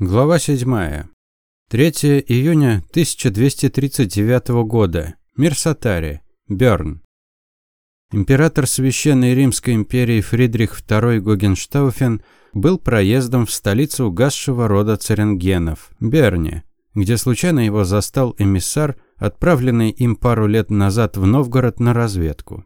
Глава 7. 3 июня 1239 года. Мир Сатари. Бёрн. Император Священной Римской империи Фридрих II Гогенштауфен был проездом в столицу угасшего рода Церенгенов, Берне, где случайно его застал эмиссар, отправленный им пару лет назад в Новгород на разведку.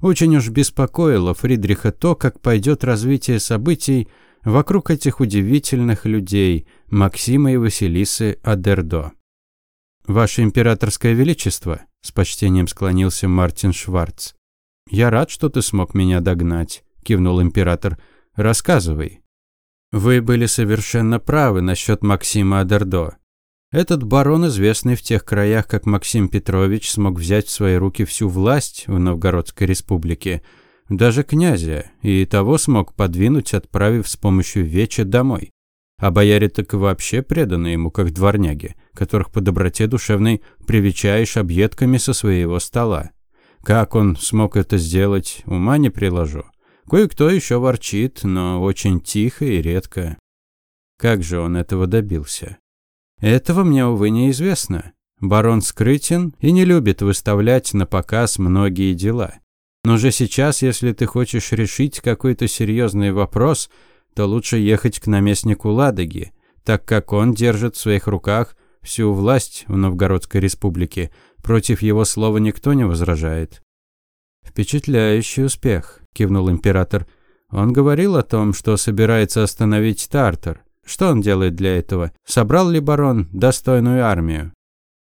Очень уж беспокоило Фридриха то, как пойдет развитие событий вокруг этих удивительных людей Максима и Василисы Адердо. «Ваше императорское величество», – с почтением склонился Мартин Шварц. «Я рад, что ты смог меня догнать», – кивнул император. «Рассказывай». «Вы были совершенно правы насчет Максима Адердо. Этот барон, известный в тех краях, как Максим Петрович, смог взять в свои руки всю власть в Новгородской республике – даже князя, и того смог подвинуть, отправив с помощью веча домой. А бояре так и вообще преданы ему, как дворняги, которых по доброте душевной привечаешь объедками со своего стола. Как он смог это сделать, ума не приложу. Кое-кто еще ворчит, но очень тихо и редко. Как же он этого добился? Этого мне, увы, неизвестно. Барон скрытен и не любит выставлять на показ многие дела. Но же сейчас, если ты хочешь решить какой-то серьезный вопрос, то лучше ехать к наместнику Ладоги, так как он держит в своих руках всю власть в Новгородской республике. Против его слова никто не возражает. «Впечатляющий успех», – кивнул император. «Он говорил о том, что собирается остановить Тартар. Что он делает для этого? Собрал ли барон достойную армию?»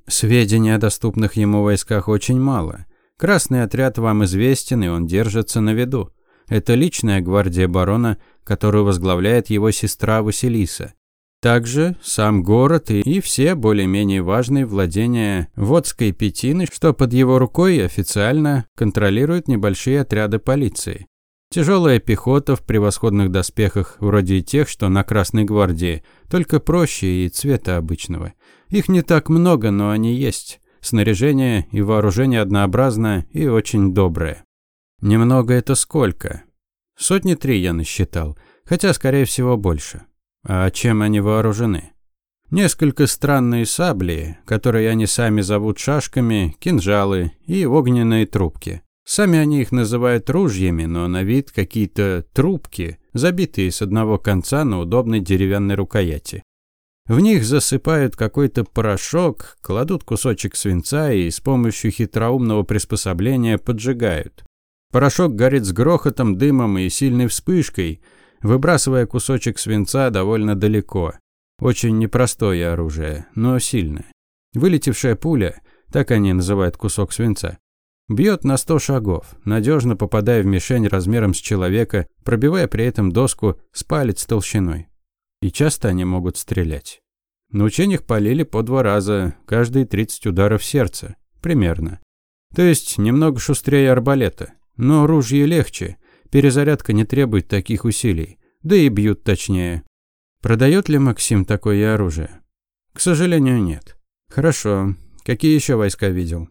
Сведений о доступных ему войсках очень мало. Красный отряд вам известен, и он держится на виду. Это личная гвардия барона, которую возглавляет его сестра Василиса. Также сам город и, все более-менее важные владения Водской Петины, что под его рукой официально контролируют небольшие отряды полиции. Тяжелая пехота в превосходных доспехах, вроде тех, что на Красной гвардии, только проще и цвета обычного. Их не так много, но они есть. Снаряжение и вооружение однообразное и очень доброе. Немного это сколько? Сотни три я насчитал, хотя, скорее всего, больше. А чем они вооружены? Несколько странные сабли, которые они сами зовут шашками, кинжалы и огненные трубки. Сами они их называют ружьями, но на вид какие-то трубки, забитые с одного конца на удобной деревянной рукояти. В них засыпают какой-то порошок, кладут кусочек свинца и с помощью хитроумного приспособления поджигают. Порошок горит с грохотом, дымом и сильной вспышкой, выбрасывая кусочек свинца довольно далеко. Очень непростое оружие, но сильное. Вылетевшая пуля, так они называют кусок свинца, бьет на сто шагов, надежно попадая в мишень размером с человека, пробивая при этом доску с палец толщиной. И часто они могут стрелять. На учениях полили по два раза, каждые 30 ударов сердца. Примерно. То есть немного шустрее арбалета. Но ружье легче. Перезарядка не требует таких усилий. Да и бьют точнее. Продает ли Максим такое оружие? К сожалению, нет. Хорошо. Какие еще войска видел?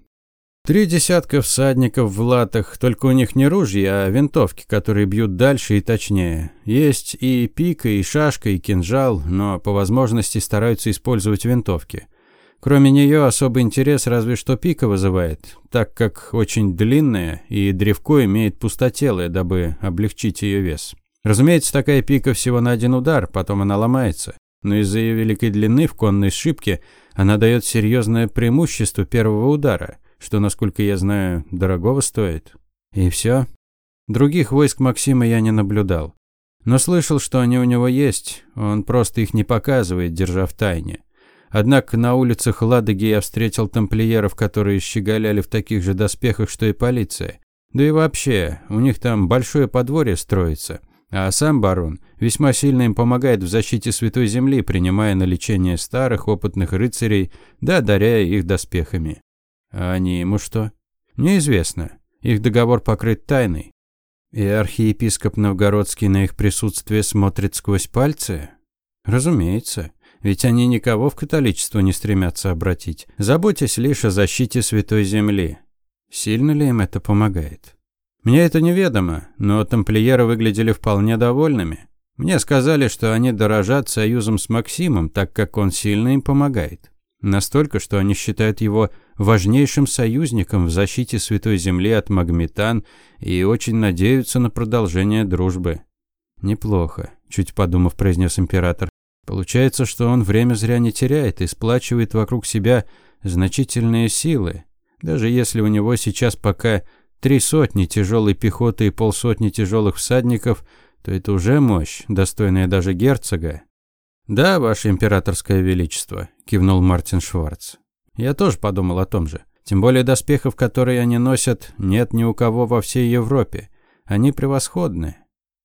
Три десятка всадников в латах, только у них не ружья, а винтовки, которые бьют дальше и точнее. Есть и пика, и шашка, и кинжал, но по возможности стараются использовать винтовки. Кроме нее особый интерес разве что пика вызывает, так как очень длинная и древко имеет пустотелое, дабы облегчить ее вес. Разумеется, такая пика всего на один удар, потом она ломается. Но из-за ее великой длины в конной шибке она дает серьезное преимущество первого удара – что, насколько я знаю, дорогого стоит. И все. Других войск Максима я не наблюдал. Но слышал, что они у него есть, он просто их не показывает, держа в тайне. Однако на улицах Ладоги я встретил тамплиеров, которые щеголяли в таких же доспехах, что и полиция. Да и вообще, у них там большое подворье строится. А сам барон весьма сильно им помогает в защите Святой Земли, принимая на лечение старых опытных рыцарей, да одаряя их доспехами. А они ему что? Неизвестно. Их договор покрыт тайной. И архиепископ Новгородский на их присутствие смотрит сквозь пальцы? Разумеется. Ведь они никого в католичество не стремятся обратить, заботясь лишь о защите Святой Земли. Сильно ли им это помогает? Мне это неведомо, но тамплиеры выглядели вполне довольными. Мне сказали, что они дорожат союзом с Максимом, так как он сильно им помогает. Настолько, что они считают его важнейшим союзником в защите Святой Земли от Магметан и очень надеются на продолжение дружбы. Неплохо, чуть подумав, произнес император. Получается, что он время зря не теряет и сплачивает вокруг себя значительные силы. Даже если у него сейчас пока три сотни тяжелой пехоты и полсотни тяжелых всадников, то это уже мощь, достойная даже герцога. «Да, ваше императорское величество», – кивнул Мартин Шварц. «Я тоже подумал о том же. Тем более доспехов, которые они носят, нет ни у кого во всей Европе. Они превосходны.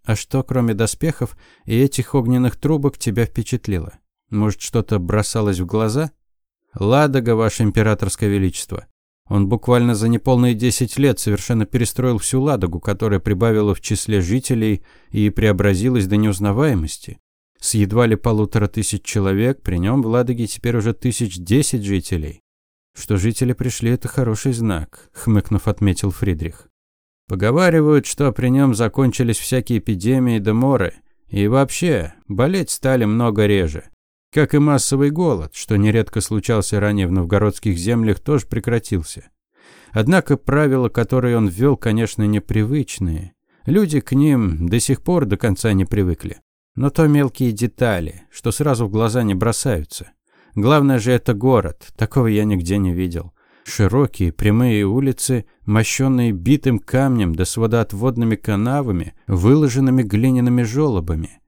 А что, кроме доспехов и этих огненных трубок, тебя впечатлило? Может, что-то бросалось в глаза?» «Ладога, ваше императорское величество. Он буквально за неполные 10 лет совершенно перестроил всю Ладогу, которая прибавила в числе жителей и преобразилась до неузнаваемости. С едва ли полутора тысяч человек, при нем в Ладоге теперь уже тысяч десять жителей. Что жители пришли, это хороший знак, хмыкнув, отметил Фридрих. Поговаривают, что при нем закончились всякие эпидемии да моры. И вообще, болеть стали много реже. Как и массовый голод, что нередко случался ранее в новгородских землях, тоже прекратился. Однако правила, которые он ввел, конечно, непривычные. Люди к ним до сих пор до конца не привыкли. Но то мелкие детали, что сразу в глаза не бросаются. Главное же это город, такого я нигде не видел. Широкие прямые улицы, мощенные битым камнем да с водоотводными канавами, выложенными глиняными желобами.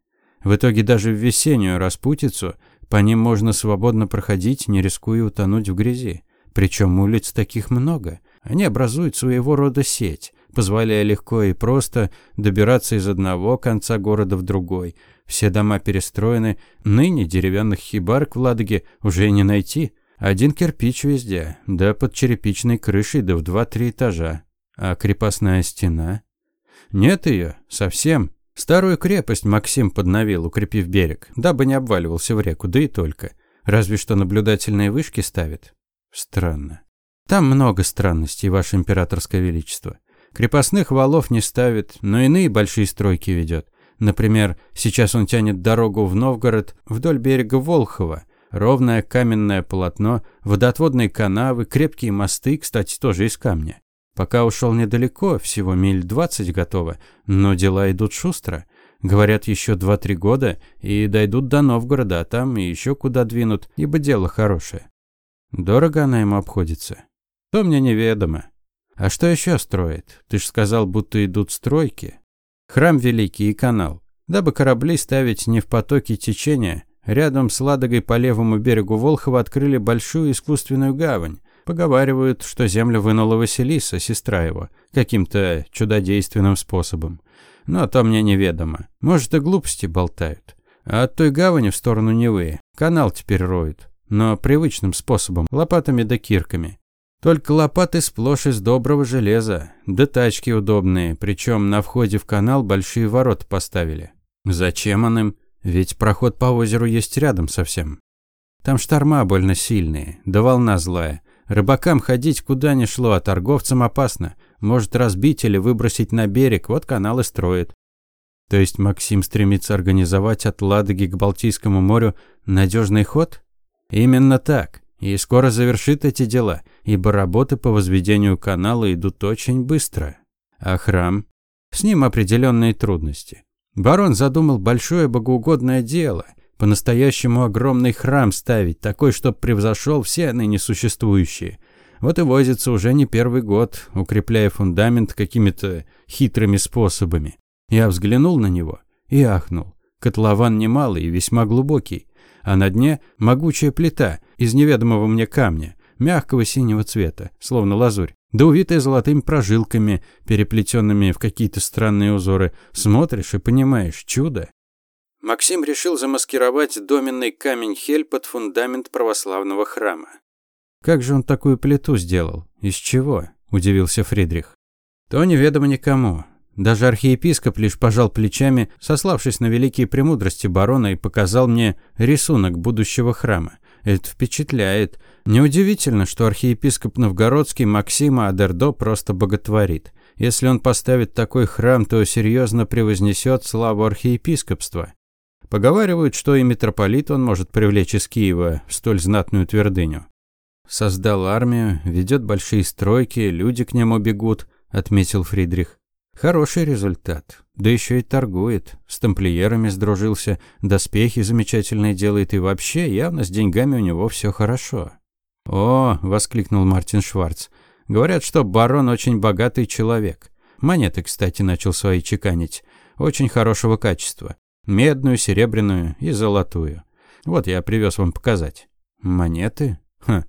В итоге даже в весеннюю распутицу по ним можно свободно проходить, не рискуя утонуть в грязи. Причем улиц таких много. Они образуют своего рода сеть, позволяя легко и просто добираться из одного конца города в другой. Все дома перестроены, ныне деревянных хибарок в Ладоге уже не найти. Один кирпич везде, да под черепичной крышей, да в два-три этажа. А крепостная стена? Нет ее, совсем. Старую крепость Максим подновил, укрепив берег, дабы не обваливался в реку, да и только. Разве что наблюдательные вышки ставит. Странно. Там много странностей, Ваше Императорское Величество. Крепостных валов не ставит, но иные большие стройки ведет. Например, сейчас он тянет дорогу в Новгород вдоль берега Волхова. Ровное каменное полотно, водоотводные канавы, крепкие мосты, кстати, тоже из камня. Пока ушел недалеко, всего миль двадцать готово, но дела идут шустро. Говорят, еще два-три года и дойдут до Новгорода, а там и еще куда двинут, ибо дело хорошее. Дорого она ему обходится. То мне неведомо. А что еще строит? Ты ж сказал, будто идут стройки. Храм Великий и канал. Дабы корабли ставить не в потоке течения, рядом с Ладогой по левому берегу Волхова открыли большую искусственную гавань. Поговаривают, что землю вынула Василиса, сестра его, каким-то чудодейственным способом. Но то мне неведомо. Может, и глупости болтают. А от той гавани в сторону Невы канал теперь роют. Но привычным способом, лопатами да кирками. Только лопаты сплошь из доброго железа, да тачки удобные, причем на входе в канал большие ворота поставили. Зачем он им? Ведь проход по озеру есть рядом совсем. Там шторма больно сильные, да волна злая. Рыбакам ходить куда ни шло, а торговцам опасно. Может разбить или выбросить на берег, вот канал и строит. То есть Максим стремится организовать от Ладоги к Балтийскому морю надежный ход? Именно так. И скоро завершит эти дела, ибо работы по возведению канала идут очень быстро. А храм? С ним определенные трудности. Барон задумал большое богоугодное дело, по-настоящему огромный храм ставить, такой, чтоб превзошел все ныне существующие. Вот и возится уже не первый год, укрепляя фундамент какими-то хитрыми способами. Я взглянул на него и ахнул. Котлован немалый и весьма глубокий а на дне могучая плита из неведомого мне камня, мягкого синего цвета, словно лазурь, да увитая золотыми прожилками, переплетенными в какие-то странные узоры. Смотришь и понимаешь, чудо. Максим решил замаскировать доменный камень Хель под фундамент православного храма. «Как же он такую плиту сделал? Из чего?» – удивился Фридрих. «То неведомо никому. Даже архиепископ лишь пожал плечами, сославшись на великие премудрости барона и показал мне рисунок будущего храма. Это впечатляет. Неудивительно, что архиепископ Новгородский Максима Адердо просто боготворит. Если он поставит такой храм, то серьезно превознесет славу архиепископства. Поговаривают, что и митрополит он может привлечь из Киева в столь знатную твердыню. Создал армию, ведет большие стройки, люди к нему бегут, отметил Фридрих. Хороший результат. Да еще и торгует. С тамплиерами сдружился, доспехи замечательные делает и вообще явно с деньгами у него все хорошо. «О!» – воскликнул Мартин Шварц. «Говорят, что барон очень богатый человек. Монеты, кстати, начал свои чеканить. Очень хорошего качества. Медную, серебряную и золотую. Вот я привез вам показать». «Монеты? Хм.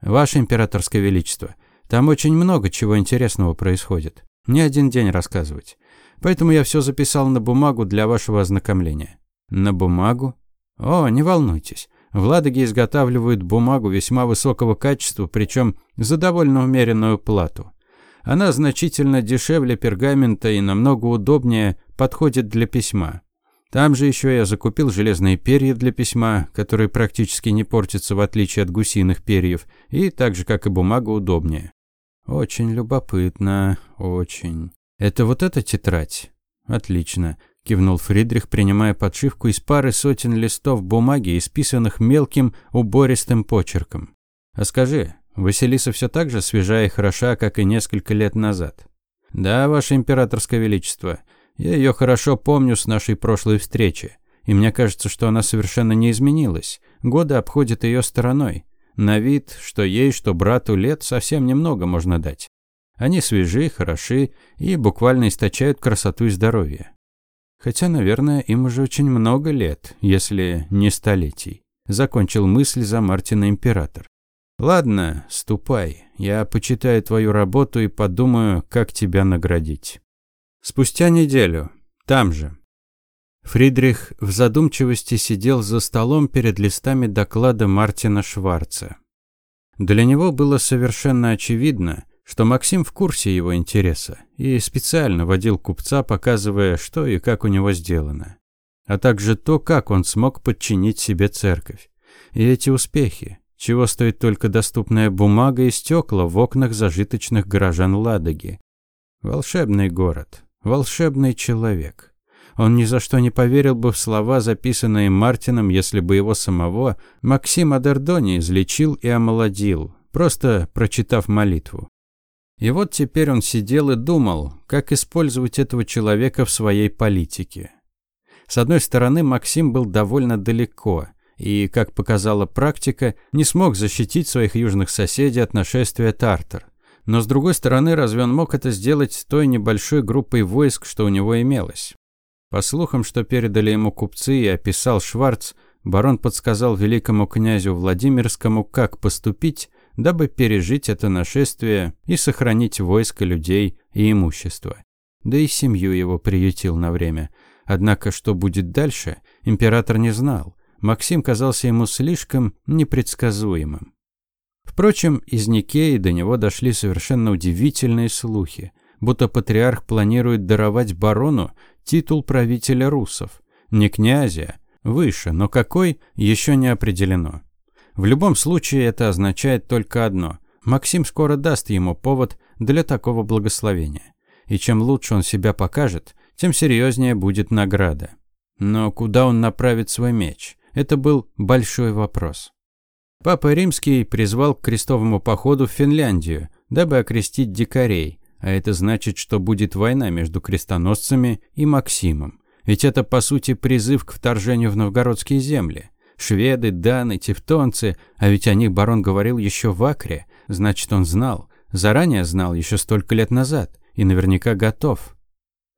Ваше императорское величество, там очень много чего интересного происходит. Не один день рассказывать. Поэтому я все записал на бумагу для вашего ознакомления. На бумагу? О, не волнуйтесь. В Ладоге изготавливают бумагу весьма высокого качества, причем за довольно умеренную плату. Она значительно дешевле пергамента и намного удобнее подходит для письма. Там же еще я закупил железные перья для письма, которые практически не портятся в отличие от гусиных перьев, и так же, как и бумага, удобнее. Очень любопытно, очень. Это вот эта тетрадь? Отлично, кивнул Фридрих, принимая подшивку из пары сотен листов бумаги, исписанных мелким убористым почерком. А скажи, Василиса все так же свежая и хороша, как и несколько лет назад? Да, ваше императорское величество. Я ее хорошо помню с нашей прошлой встречи, и мне кажется, что она совершенно не изменилась. Годы обходят ее стороной. На вид, что ей, что брату лет совсем немного можно дать. Они свежи, хороши и буквально источают красоту и здоровье. Хотя, наверное, им уже очень много лет, если не столетий. Закончил мысль за Мартина император. Ладно, ступай. Я почитаю твою работу и подумаю, как тебя наградить. Спустя неделю. Там же. Фридрих в задумчивости сидел за столом перед листами доклада Мартина Шварца. Для него было совершенно очевидно, что Максим в курсе его интереса и специально водил купца, показывая, что и как у него сделано, а также то, как он смог подчинить себе церковь. И эти успехи, чего стоит только доступная бумага и стекла в окнах зажиточных горожан Ладоги. Волшебный город, волшебный человек. Он ни за что не поверил бы в слова, записанные Мартином, если бы его самого Максим Адердони излечил и омолодил, просто прочитав молитву. И вот теперь он сидел и думал, как использовать этого человека в своей политике. С одной стороны, Максим был довольно далеко и, как показала практика, не смог защитить своих южных соседей от нашествия тартар. Но с другой стороны, разве он мог это сделать той небольшой группой войск, что у него имелось? По слухам, что передали ему купцы и описал Шварц, барон подсказал великому князю Владимирскому, как поступить, дабы пережить это нашествие и сохранить войско людей и имущество. Да и семью его приютил на время. Однако, что будет дальше, император не знал. Максим казался ему слишком непредсказуемым. Впрочем, из Никеи до него дошли совершенно удивительные слухи, будто патриарх планирует даровать барону титул правителя русов. Не князя, выше, но какой, еще не определено. В любом случае это означает только одно. Максим скоро даст ему повод для такого благословения. И чем лучше он себя покажет, тем серьезнее будет награда. Но куда он направит свой меч? Это был большой вопрос. Папа Римский призвал к крестовому походу в Финляндию, дабы окрестить дикарей, а это значит, что будет война между крестоносцами и Максимом. Ведь это, по сути, призыв к вторжению в новгородские земли. Шведы, даны, тевтонцы, а ведь о них барон говорил еще в Акре, значит, он знал, заранее знал еще столько лет назад и наверняка готов.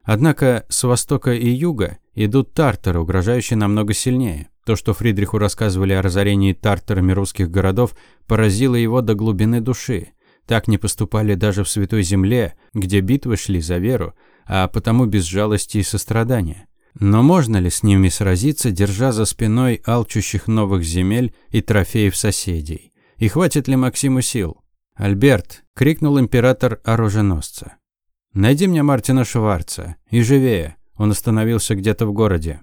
Однако с востока и юга идут тартары, угрожающие намного сильнее. То, что Фридриху рассказывали о разорении тартарами русских городов, поразило его до глубины души. Так не поступали даже в Святой Земле, где битвы шли за веру, а потому без жалости и сострадания. Но можно ли с ними сразиться, держа за спиной алчущих новых земель и трофеев соседей? И хватит ли Максиму сил? «Альберт!» – крикнул император оруженосца. «Найди мне Мартина Шварца. И живее!» Он остановился где-то в городе.